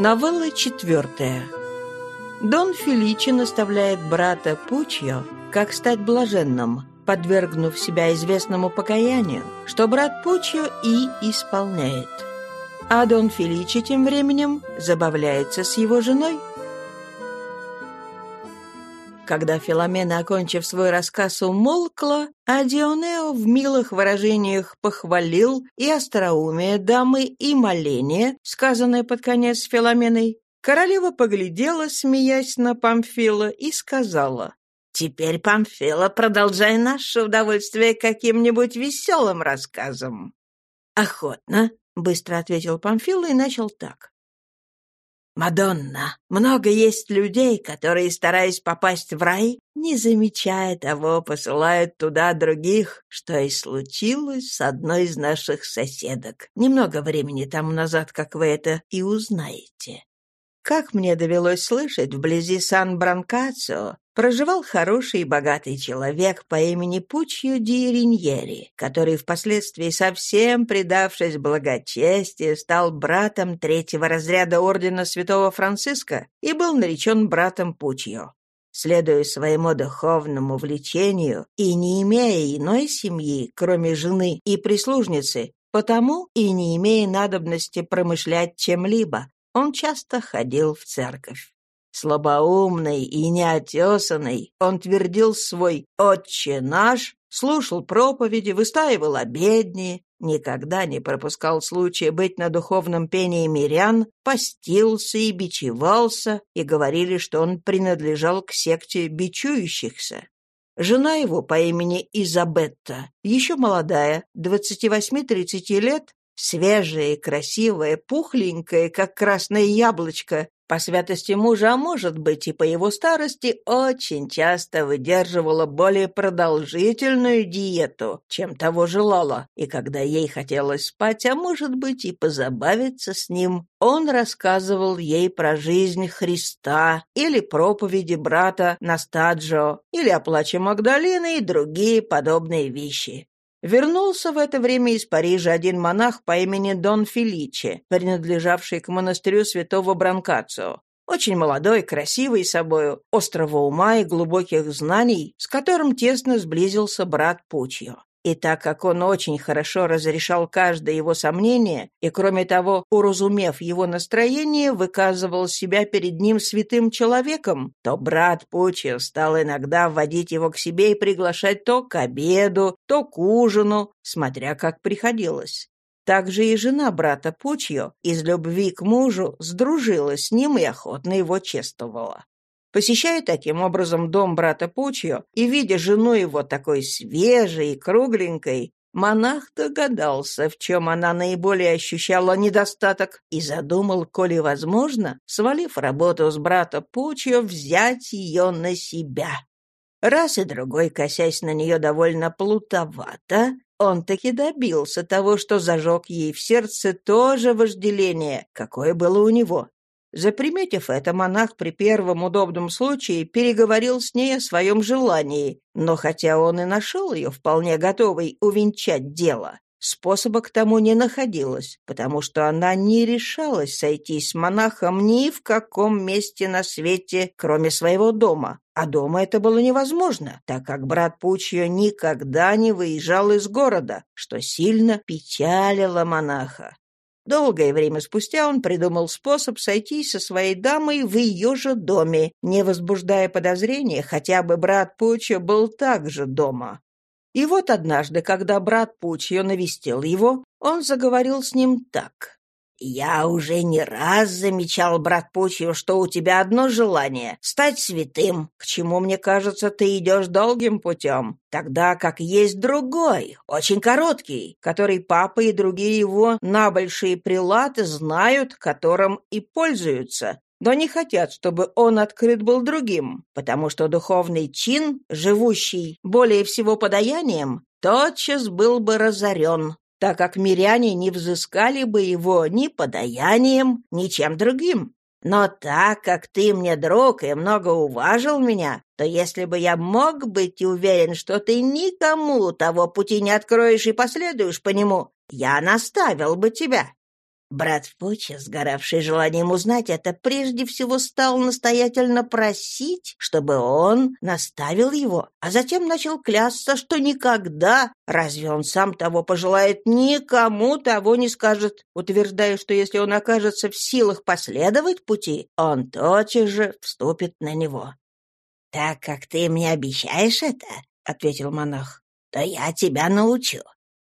Новелла четвертая. Дон Феличи наставляет брата Пучьо, как стать блаженным, подвергнув себя известному покаянию, что брат Пучьо и исполняет. А Дон Феличи тем временем забавляется с его женой – когда Филомена, окончив свой рассказ, умолкла, а Дионео в милых выражениях похвалил и остроумие дамы, и моление, сказанное под конец Филоменой, королева поглядела, смеясь на Памфила, и сказала, «Теперь, Памфила, продолжай наше удовольствие каким-нибудь веселым рассказом». «Охотно», — быстро ответил Памфил и начал так. Мадонна, много есть людей, которые, стараясь попасть в рай, не замечая того, посылают туда других, что и случилось с одной из наших соседок. Немного времени тому назад, как вы это и узнаете. Как мне довелось слышать, вблизи Сан-Бранкацио проживал хороший и богатый человек по имени Пучью ди Риньери, который впоследствии, совсем предавшись благочестию, стал братом третьего разряда ордена святого Франциска и был наречен братом Пучью. Следуя своему духовному влечению и не имея иной семьи, кроме жены и прислужницы, потому и не имея надобности промышлять чем-либо, он часто ходил в церковь. Слабоумный и неотесанный, он твердил свой «Отче наш», слушал проповеди, выстаивал обедни, никогда не пропускал случая быть на духовном пении мирян, постился и бичевался, и говорили, что он принадлежал к секте бичующихся. Жена его по имени Изабетта, еще молодая, 28-30 лет, Свежая и красивая, пухленькая, как красное яблочко, по святости мужа, а может быть и по его старости, очень часто выдерживала более продолжительную диету, чем того желала, и когда ей хотелось спать, а может быть и позабавиться с ним, он рассказывал ей про жизнь Христа или проповеди брата Настаджо, или о плаче Магдалины и другие подобные вещи. Вернулся в это время из Парижа один монах по имени Дон Феличе, принадлежавший к монастырю святого Бранкацио. Очень молодой, красивый собою, острого ума и глубоких знаний, с которым тесно сблизился брат Пучьо. И так как он очень хорошо разрешал каждое его сомнение, и, кроме того, уразумев его настроение, выказывал себя перед ним святым человеком, то брат Пучи стал иногда вводить его к себе и приглашать то к обеду, то к ужину, смотря как приходилось. Также и жена брата Пучьо из любви к мужу сдружилась с ним и охотно его чествовала. Посещая таким образом дом брата Пучио и видя жену его такой свежей и кругленькой, монах догадался, в чем она наиболее ощущала недостаток, и задумал, коли возможно, свалив работу с брата Пучио, взять ее на себя. Раз и другой, косясь на нее довольно плутовато, он таки добился того, что зажег ей в сердце то же вожделение, какое было у него. Заприметив это, монах при первом удобном случае переговорил с ней о своем желании, но хотя он и нашел ее вполне готовой увенчать дело, способа к тому не находилось, потому что она не решалась сойти с монахом ни в каком месте на свете, кроме своего дома. А дома это было невозможно, так как брат Пучьо никогда не выезжал из города, что сильно печалило монаха. Долгое время спустя он придумал способ сойти со своей дамой в ее же доме, не возбуждая подозрения, хотя бы брат Пучо был также дома. И вот однажды, когда брат Пучо навестил его, он заговорил с ним так. «Я уже не раз замечал, брат Пучью, что у тебя одно желание — стать святым, к чему, мне кажется, ты идешь долгим путем, тогда как есть другой, очень короткий, который папа и другие его набольшие прилаты знают, которым и пользуются, но не хотят, чтобы он открыт был другим, потому что духовный чин, живущий более всего подаянием, тотчас был бы разорен, так как миряне не взыскали бы его ни подаянием, ни чем другим. Но так как ты мне друг и много уважил меня, то если бы я мог быть уверен, что ты никому того пути не откроешь и последуешь по нему, я наставил бы тебя. Брат Пуча, сгоравший желанием узнать это, прежде всего стал настоятельно просить, чтобы он наставил его, а затем начал клясться, что никогда, разве он сам того пожелает, никому того не скажет, утверждая, что если он окажется в силах последовать пути, он тотчас же вступит на него. «Так как ты мне обещаешь это, — ответил монах, — то я тебя научу.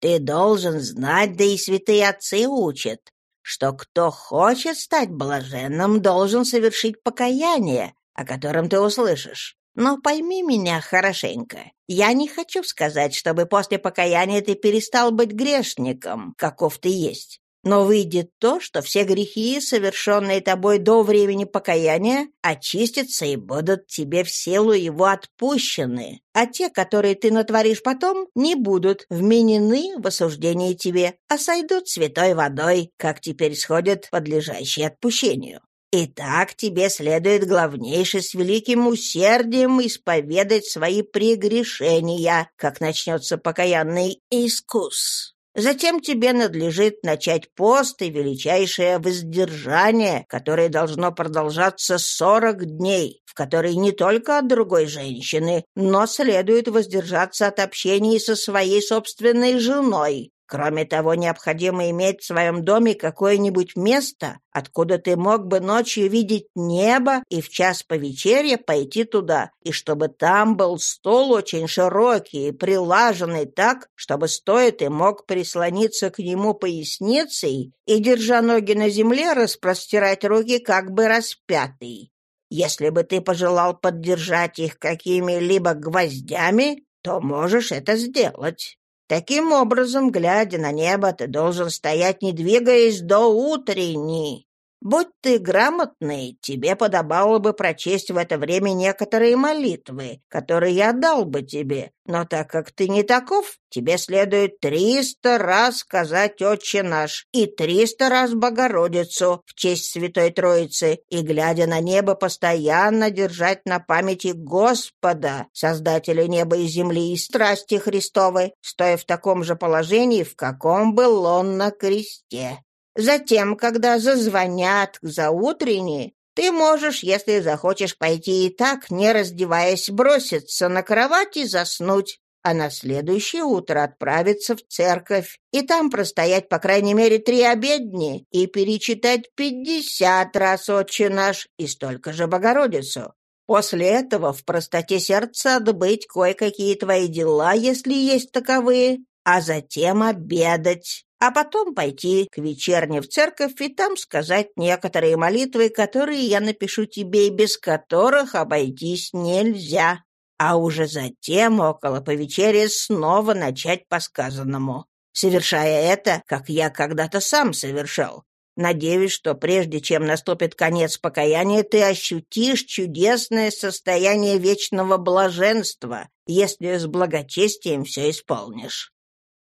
Ты должен знать, да и святые отцы учат, что кто хочет стать блаженным, должен совершить покаяние, о котором ты услышишь. Но пойми меня хорошенько. Я не хочу сказать, чтобы после покаяния ты перестал быть грешником, каков ты есть. Но выйдет то, что все грехи, совершенные тобой до времени покаяния, очистятся и будут тебе в силу его отпущены, а те, которые ты натворишь потом, не будут вменены в осуждении тебе, а сойдут святой водой, как теперь сходят подлежащие отпущению. Итак, тебе следует главнейше с великим усердием исповедать свои прегрешения, как начнется покаянный искус. Затем тебе надлежит начать пост и величайшее воздержание, которое должно продолжаться сорок дней, в который не только от другой женщины, но следует воздержаться от общения со своей собственной женой, Кроме того, необходимо иметь в своем доме какое-нибудь место, откуда ты мог бы ночью видеть небо и в час повечерия пойти туда, и чтобы там был стол очень широкий и прилаженный так, чтобы стоя ты мог прислониться к нему поясницей и, держа ноги на земле, распростирать руки как бы распятый. Если бы ты пожелал поддержать их какими-либо гвоздями, то можешь это сделать. Таким образом, глядя на небо, ты должен стоять, не двигаясь до утренней. Будь ты грамотный, тебе подобало бы прочесть в это время некоторые молитвы, которые я дал бы тебе. Но так как ты не таков, тебе следует триста раз сказать «Отче наш» и триста раз Богородицу в честь Святой Троицы и, глядя на небо, постоянно держать на памяти Господа, Создателя неба и земли и страсти Христовой, стоя в таком же положении, в каком был он на кресте. Затем, когда зазвонят за утренней, ты можешь, если захочешь пойти и так, не раздеваясь, броситься на кровать и заснуть, а на следующее утро отправиться в церковь и там простоять по крайней мере три обедни и перечитать пятьдесят раз «Отче наш» и столько же «Богородицу». После этого в простоте сердца отбыть кое-какие твои дела, если есть таковые, а затем обедать а потом пойти к вечерне в церковь и там сказать некоторые молитвы, которые я напишу тебе и без которых обойтись нельзя, а уже затем около повечерия снова начать по сказанному, совершая это, как я когда-то сам совершал. Надеюсь, что прежде чем наступит конец покаяния, ты ощутишь чудесное состояние вечного блаженства, если с благочестием все исполнишь.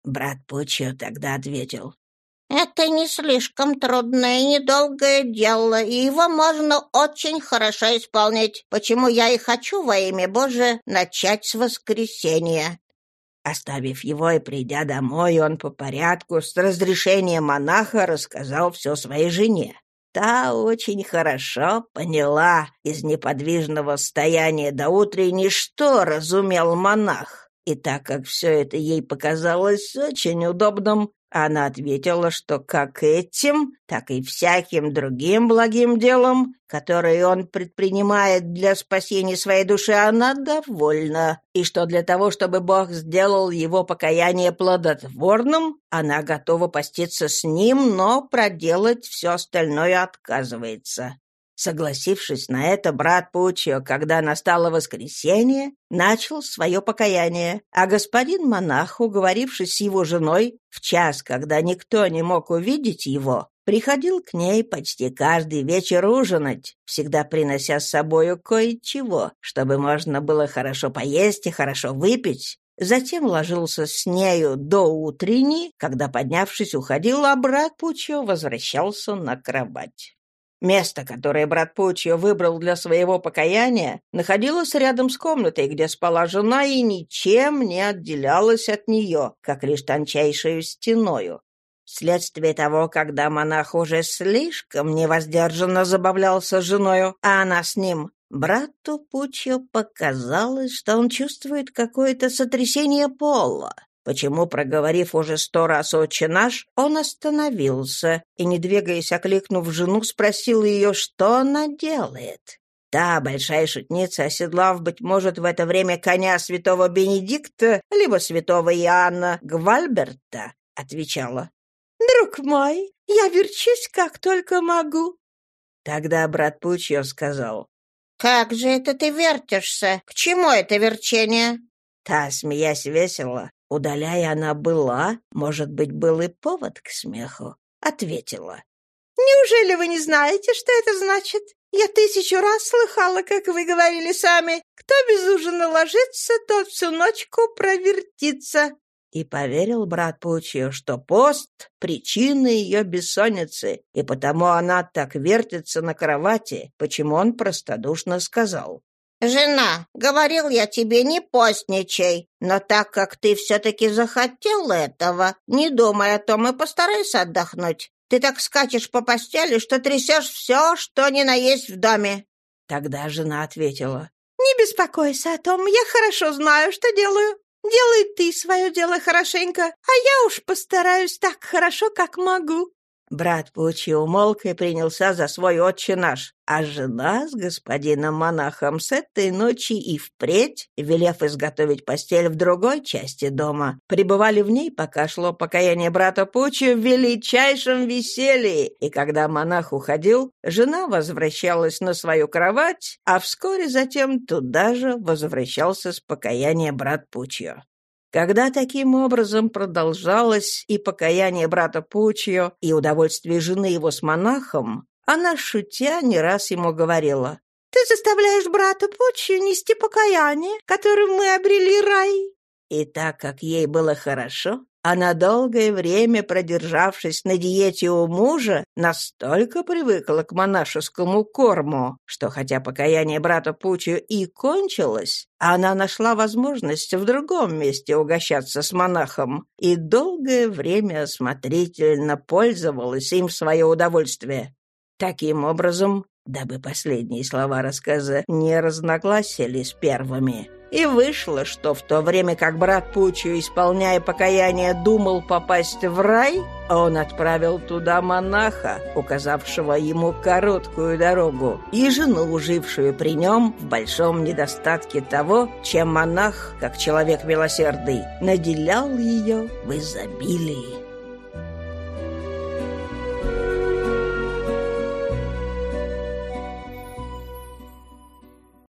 Брат Пучо тогда ответил. «Это не слишком трудное и недолгое дело, и его можно очень хорошо исполнить, почему я и хочу во имя Божие начать с воскресения». Оставив его и придя домой, он по порядку с разрешения монаха рассказал все своей жене. Та очень хорошо поняла из неподвижного стояния до утренней, что разумел монах. И так как все это ей показалось очень удобным, она ответила, что как этим, так и всяким другим благим делом, которые он предпринимает для спасения своей души, она довольна, и что для того, чтобы Бог сделал его покаяние плодотворным, она готова поститься с ним, но проделать все остальное отказывается. Согласившись на это, брат Пучио, когда настало воскресенье, начал свое покаяние, а господин монах, уговорившись с его женой, в час, когда никто не мог увидеть его, приходил к ней почти каждый вечер ужинать, всегда принося с собою кое-чего, чтобы можно было хорошо поесть и хорошо выпить, Затем ложился с нею до утренней, когда, поднявшись, уходил, а брат Пучо возвращался на кровать. Место, которое брат Пучио выбрал для своего покаяния, находилось рядом с комнатой, где спала жена, и ничем не отделялось от нее, как лишь тончайшую стеною. вследствие того, когда монах уже слишком невоздержанно забавлялся с женою, а она с ним, брату Пучо показалось, что он чувствует какое-то сотрясение пола. Почему, проговорив уже сто раз «Отче наш», он остановился и, не двигаясь, окликнув жену, спросил ее, что она делает. Та большая шутница, оседлав, быть может, в это время коня святого Бенедикта, либо святого Иоанна Гвальберта, отвечала. «Друг мой, я верчусь, как только могу». Тогда брат Пучьо сказал. «Как же это ты вертишься? К чему это верчение?» Та, смеясь весело, удаляя она была, может быть, был и повод к смеху, ответила. «Неужели вы не знаете, что это значит? Я тысячу раз слыхала, как вы говорили сами, кто без ужина ложится, тот всю ночку провертится». И поверил брат Пучио, что пост — причина ее бессонницы, и потому она так вертится на кровати, почему он простодушно сказал. «Жена, говорил я тебе, не постничай, но так как ты все-таки захотел этого, не думай о том и постарайся отдохнуть. Ты так скачешь по постели, что трясешь все, что ни на есть в доме». Тогда жена ответила. «Не беспокойся о том, я хорошо знаю, что делаю. Делай ты свое дело хорошенько, а я уж постараюсь так хорошо, как могу». Брат Пучи умолк и принялся за свой отче наш, а жена с господином монахом с этой ночи и впредь, велев изготовить постель в другой части дома, пребывали в ней, пока шло покаяние брата Пучи в величайшем веселье, и когда монах уходил, жена возвращалась на свою кровать, а вскоре затем туда же возвращался с покаяния брат Пучио. Когда таким образом продолжалось и покаяние брата Пучио, и удовольствие жены его с монахом, она, шутя, не раз ему говорила, «Ты заставляешь брата Пучио нести покаяние, которым мы обрели рай». И так как ей было хорошо, она долгое время, продержавшись на диете у мужа, настолько привыкла к монашескому корму, что хотя покаяние брата Пучу и кончилось, она нашла возможность в другом месте угощаться с монахом и долгое время осмотрительно пользовалась им в свое удовольствие. Таким образом, дабы последние слова рассказа не разногласили с первыми, и вышло, что в то время как брат Пучу, исполняя покаяние, думал попасть в рай, он отправил туда монаха, указавшего ему короткую дорогу, и жену, жившую при нем в большом недостатке того, чем монах, как человек милосердный, наделял ее в изобилии.